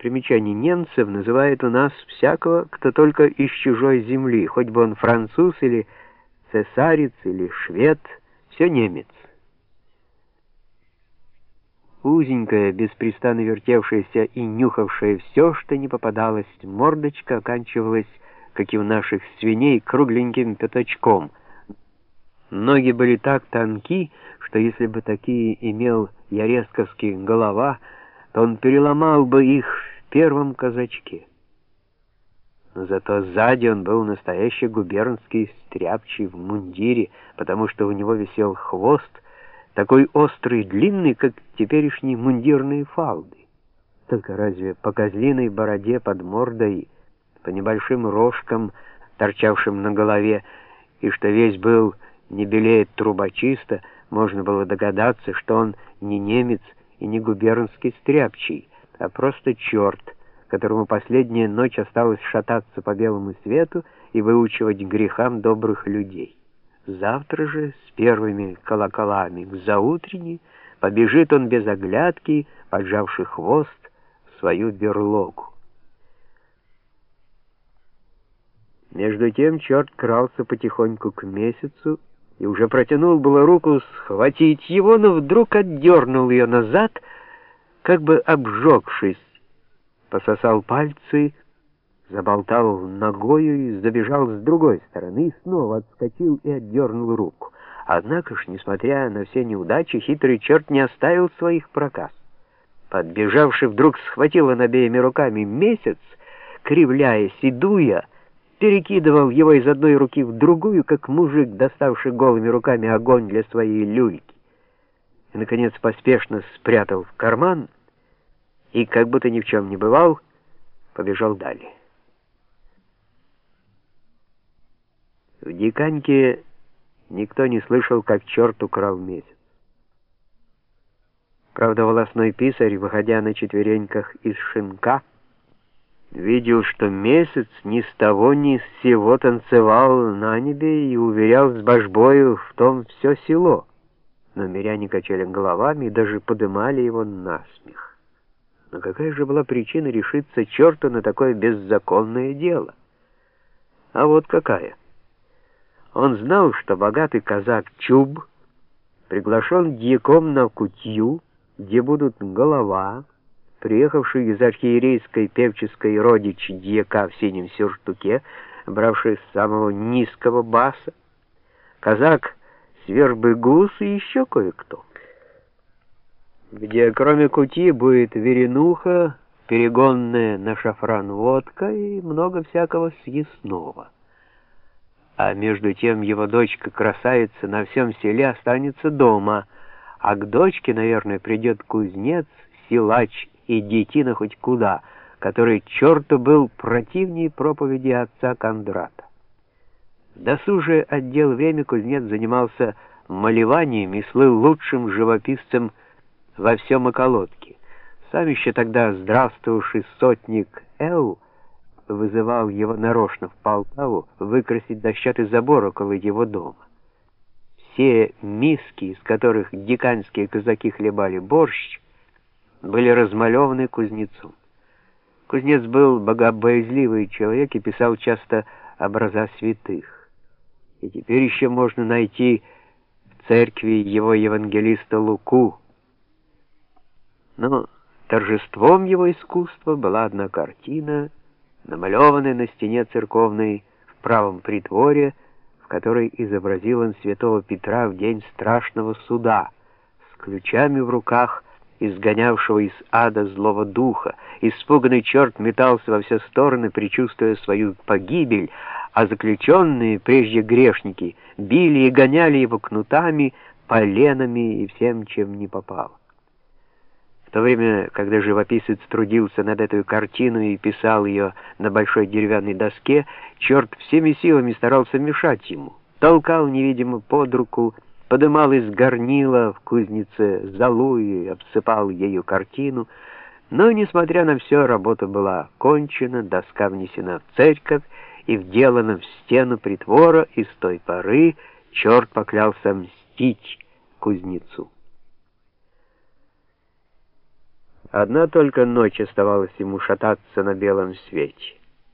Примечание немцев называют у нас всякого, кто только из чужой земли, хоть бы он француз или цесарец или швед, все немец. Узенькая, беспрестанно вертевшаяся и нюхавшая все, что не попадалось, мордочка оканчивалась, как и у наших свиней, кругленьким пятачком. Ноги были так тонки, что если бы такие имел Яресковский голова, то он переломал бы их первом казачке. Но зато сзади он был настоящий губернский стряпчий в мундире, потому что у него висел хвост, такой острый длинный, как теперешние мундирные фалды. Только разве по козлиной бороде под мордой, по небольшим рожкам, торчавшим на голове, и что весь был не белеет трубочисто, можно было догадаться, что он не немец и не губернский стряпчий, а просто черт, которому последняя ночь осталось шататься по белому свету и выучивать грехам добрых людей. Завтра же с первыми колоколами к заутренней побежит он без оглядки, поджавший хвост, в свою берлогу. Между тем черт крался потихоньку к месяцу и уже протянул было руку схватить его, но вдруг отдернул ее назад, как бы обжегшись, пососал пальцы, заболтал ногою и забежал с другой стороны, и снова отскочил и отдернул руку. Однако ж, несмотря на все неудачи, хитрый черт не оставил своих проказ. Подбежавший вдруг схватил он обеими руками месяц, кривляясь и дуя, перекидывал его из одной руки в другую, как мужик, доставший голыми руками огонь для своей люльки. И, наконец, поспешно спрятал в карман и, как будто ни в чем не бывал, побежал далее. В Диканьке никто не слышал, как черт украл месяц. Правда, волосной писарь, выходя на четвереньках из шинка, видел, что месяц ни с того ни с сего танцевал на небе и уверял с божбою в том все село. Но миряне качали головами и даже подымали его на смех. Но какая же была причина решиться черту на такое беззаконное дело? А вот какая. Он знал, что богатый казак Чуб приглашен дьяком на кутью, где будут голова, приехавший из архиерейской певческой родич дьяка в синем сюртуке, бравший с самого низкого баса, казак Свербый Гус и еще кое-кто. Где кроме кути будет веренуха, перегонная на шафран водка и много всякого съестного. А между тем его дочка-красавица на всем селе останется дома, а к дочке, наверное, придет кузнец, силач и детина хоть куда, который черту был противнее проповеди отца Кондрата. В досужее отдел время кузнец занимался малеванием и слыл лучшим живописцем во всем околотке. Сам еще тогда здравствовавший сотник Эл вызывал его нарочно в Полтаву выкрасить дощатый забор около его дома. Все миски, из которых диканские казаки хлебали борщ, были размалеваны кузнецом. Кузнец был богобоязливый человек и писал часто образа святых. И теперь еще можно найти в церкви его евангелиста Луку. Но торжеством его искусства была одна картина, намалеванная на стене церковной в правом притворе, в которой изобразил он святого Петра в день страшного суда, с ключами в руках, изгонявшего из ада злого духа. Испуганный черт метался во все стороны, предчувствуя свою погибель, а заключенные, прежде грешники, били и гоняли его кнутами, поленами и всем, чем не попало. В то время, когда живописец трудился над этой картиной и писал ее на большой деревянной доске, черт всеми силами старался мешать ему, толкал невидимо под руку, подымал из горнила в кузнице залу и обсыпал ею картину, но, несмотря на все, работа была кончена, доска внесена в церковь и вделана в стену притвора, и с той поры черт поклялся мстить кузнецу. Одна только ночь оставалась ему шататься на белом свете.